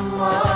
الله